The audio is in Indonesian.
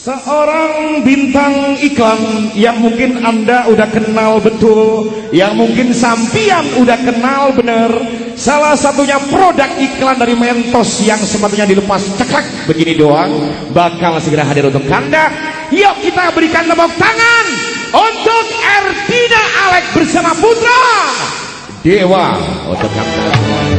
Seorang bintang iklan yang mungkin Anda udah kenal betul, yang mungkin sampian udah kenal bener. Salah satunya produk iklan dari Mentos yang sepatunya dilepas ceklek begini doang bakal segera hadir untuk Anda. Yuk kita berikan tepuk tangan untuk Ertina Alek bersama Putra Dewa untuk Anda.